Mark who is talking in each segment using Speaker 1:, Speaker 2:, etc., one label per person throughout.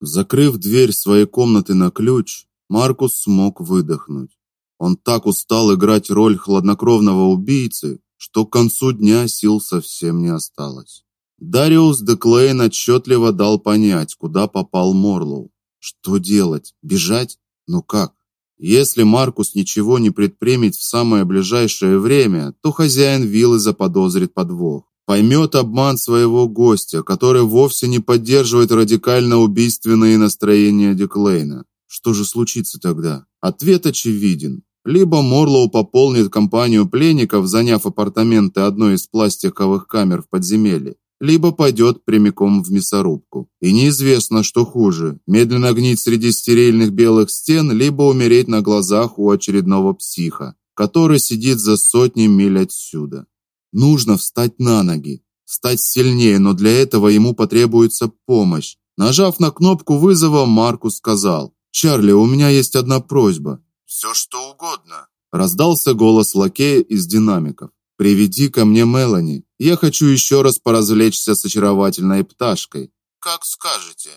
Speaker 1: Закрыв дверь своей комнаты на ключ, Маркус смог выдохнуть. Он так устал играть роль хладнокровного убийцы, что к концу дня сил совсем не осталось. Дариус Деклейн отчетливо дал понять, куда попал Морлоу. Что делать? Бежать? Ну как? Если Маркус ничего не предпримет в самое ближайшее время, то хозяин виллы заподозрит подвох. Поймет обман своего гостя, который вовсе не поддерживает радикально убийственные настроения Деклейна. Что же случится тогда? Ответ очевиден. Либо Морлоу пополнит компанию пленников, заняв апартаменты одной из пластиковых камер в подземелье, либо пойдет прямиком в мясорубку. И неизвестно, что хуже: медленно гнить среди стерильных белых стен, либо умереть на глазах у очередного психа, который сидит за сотни миль отсюда. Нужно встать на ноги, стать сильнее, но для этого ему потребуется помощь. Нажав на кнопку вызова, Маркус сказал: "Чарли, у меня есть одна просьба".
Speaker 2: «Все что угодно",
Speaker 1: раздался голос лакея из динамиков. Приведи ко мне Мелани. Я хочу еще раз поразвлечься с очаровательной пташкой.
Speaker 2: Как скажете.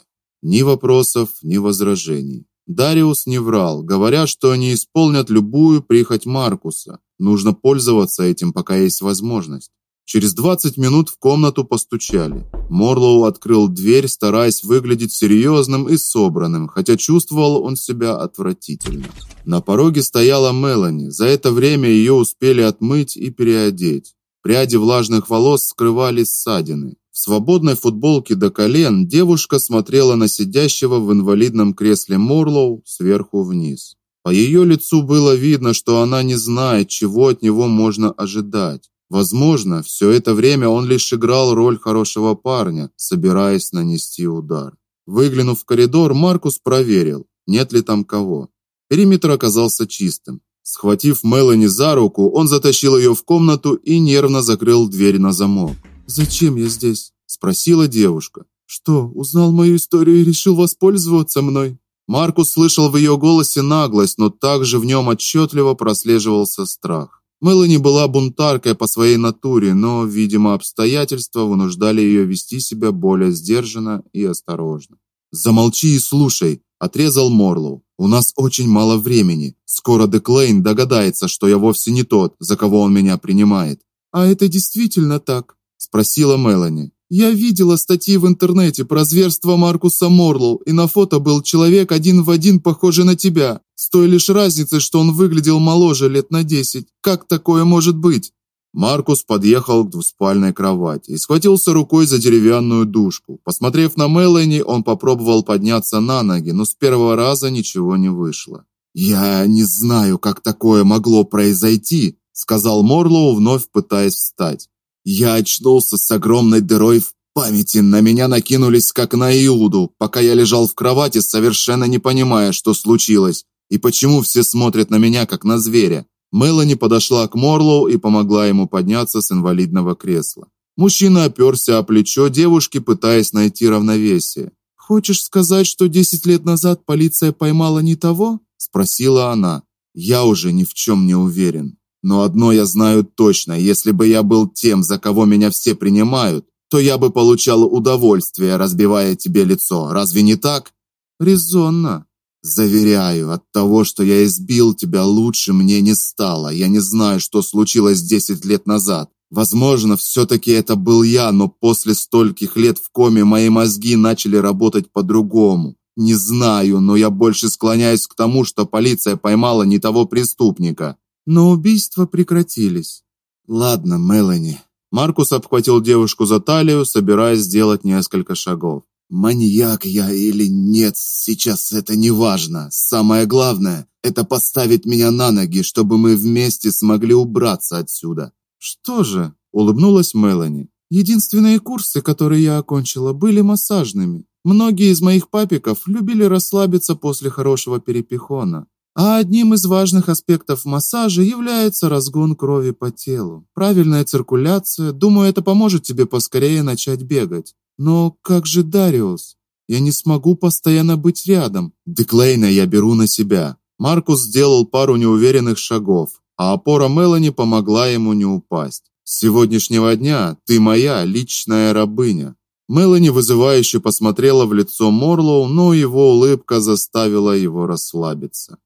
Speaker 1: Ни вопросов, ни возражений. Дариус не врал, говоря, что они исполнят любую прихоть Маркуса. Нужно пользоваться этим, пока есть возможность. Через 20 минут в комнату постучали. Морлоу открыл дверь, стараясь выглядеть серьезным и собранным, хотя чувствовал он себя отвратительно. На пороге стояла Мелани. За это время ее успели отмыть и переодеть. Пряди влажных волос скрывали ссадины. В свободной футболке до колен девушка смотрела на сидящего в инвалидном кресле Морлоу сверху вниз. По ее лицу было видно, что она не знает, чего от него можно ожидать. Возможно, все это время он лишь играл роль хорошего парня, собираясь нанести удар. Выглянув в коридор, Маркус проверил, нет ли там кого. Периметр оказался чистым. Схватив Мелани за руку, он затащил ее в комнату и нервно закрыл дверь на замок. "Зачем я здесь?" спросила девушка. "Что, узнал мою историю и решил воспользоваться мной?" Маркус слышал в ее голосе наглость, но также в нем отчетливо прослеживался страх. Мелани была бунтаркой по своей натуре, но, видимо, обстоятельства вынуждали ее вести себя более сдержанно и осторожно. Замолчи и слушай, отрезал Морлоу. У нас очень мало времени. Скоро Деклейн догадается, что я вовсе не тот, за кого он меня принимает. А это действительно так, спросила Мелани. Я видела статьи в интернете про зверство Маркуса Морлоу, и на фото был человек один в один похожий на тебя, с той лишь разницей, что он выглядел моложе лет на десять. Как такое может быть? Маркус подъехал к двуспальной кровати и схватился рукой за деревянную дужку. Посмотрев на Мелани, он попробовал подняться на ноги, но с первого раза ничего не вышло. "Я не знаю, как такое могло произойти", сказал Морлоу, вновь пытаясь встать. Я очнулся с огромной дырой в памяти. На меня накинулись как на Иуду, пока я лежал в кровати, совершенно не понимая, что случилось и почему все смотрят на меня как на зверя. Мелани подошла к Морлоу и помогла ему подняться с инвалидного кресла. Мужчина оперся о плечо девушки, пытаясь найти равновесие. Хочешь сказать, что 10 лет назад полиция поймала не того? спросила она. Я уже ни в чем не уверен. Но одно я знаю точно: если бы я был тем, за кого меня все принимают, то я бы получал удовольствие, разбивая тебе лицо. Разве не так? Резонно. Заверяю, от того, что я избил тебя, лучше мне не стало. Я не знаю, что случилось 10 лет назад. Возможно, все таки это был я, но после стольких лет в коме мои мозги начали работать по-другому. Не знаю, но я больше склоняюсь к тому, что полиция поймала не того преступника но убийства прекратились. Ладно, Мелани. Маркус обхватил девушку за талию, собираясь сделать несколько шагов. Маньяк я или нет, сейчас это не важно. Самое главное это поставить меня на ноги, чтобы мы вместе смогли убраться отсюда. Что же? улыбнулась Мелани. Единственные курсы, которые я окончила, были массажными. Многие из моих папиков любили расслабиться после хорошего перепихона. А одним из важных аспектов массажа является разгон крови по телу. Правильная циркуляция, думаю, это поможет тебе поскорее начать бегать. Но как же Дариус? Я не смогу постоянно быть рядом. Деклейна я беру на себя. Маркус сделал пару неуверенных шагов, а опора Мелани помогла ему не упасть. С сегодняшнего дня ты моя личная рабыня. Мелани вызывающе посмотрела в лицо Морлоу, но его улыбка заставила его расслабиться.